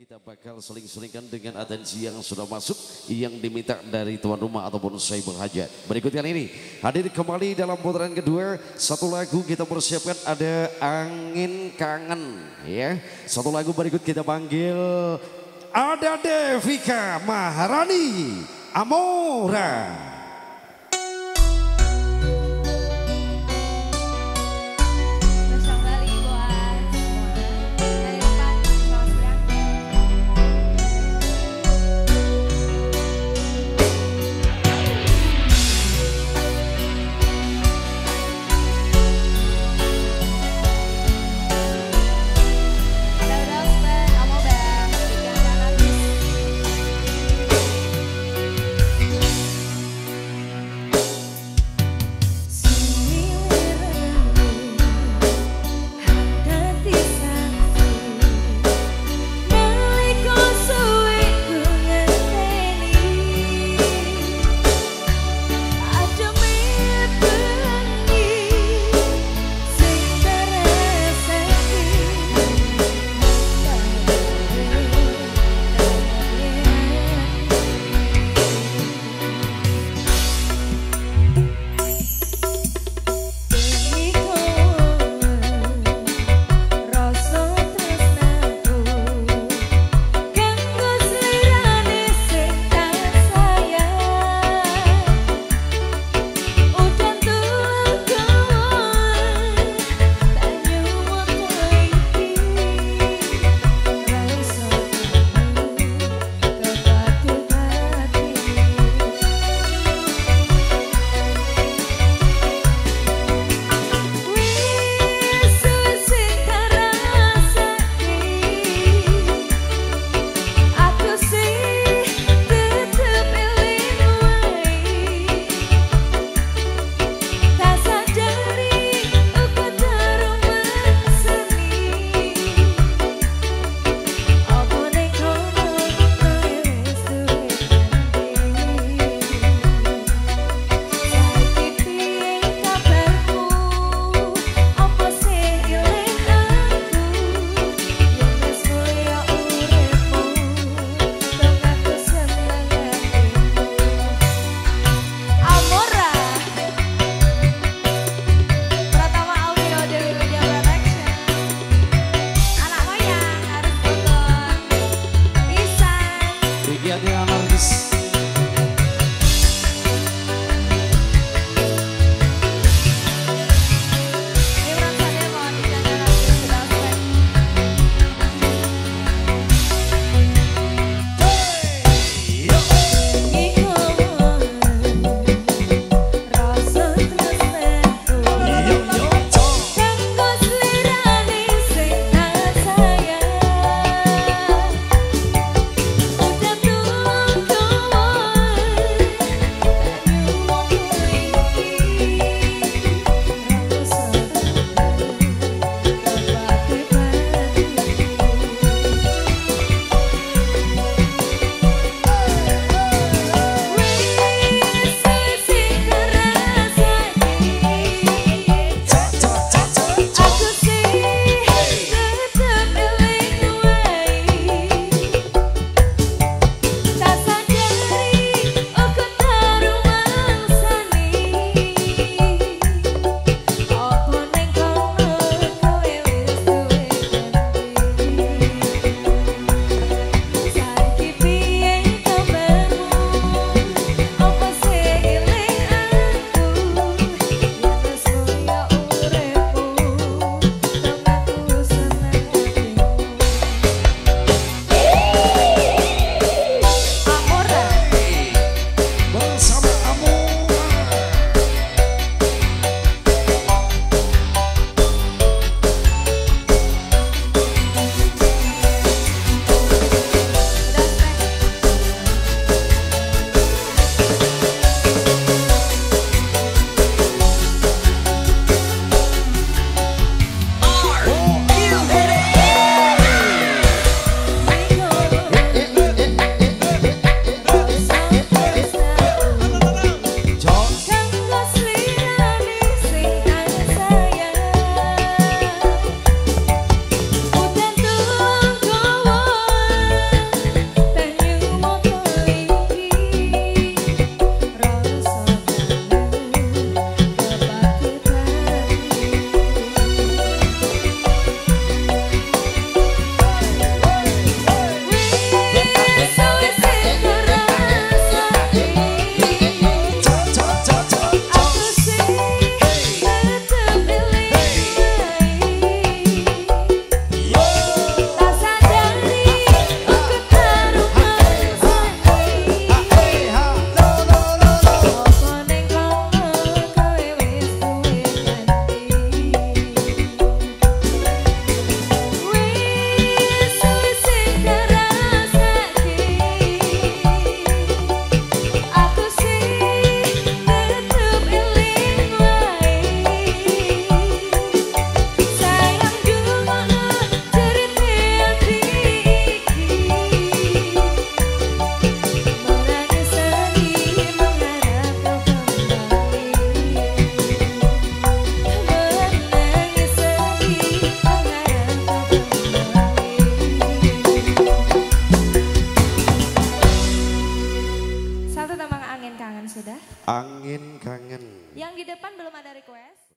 Kita bakal seling-selingkan dengan atensi yang sudah masuk yang diminta dari tuan rumah ataupun saya berhajat. Berikutnya ini hadir kembali dalam putaran kedua satu lagu kita persiapkan ada angin kangen ya. Satu lagu berikut kita panggil ada Devika Maharani Amora. Depan belum ada request.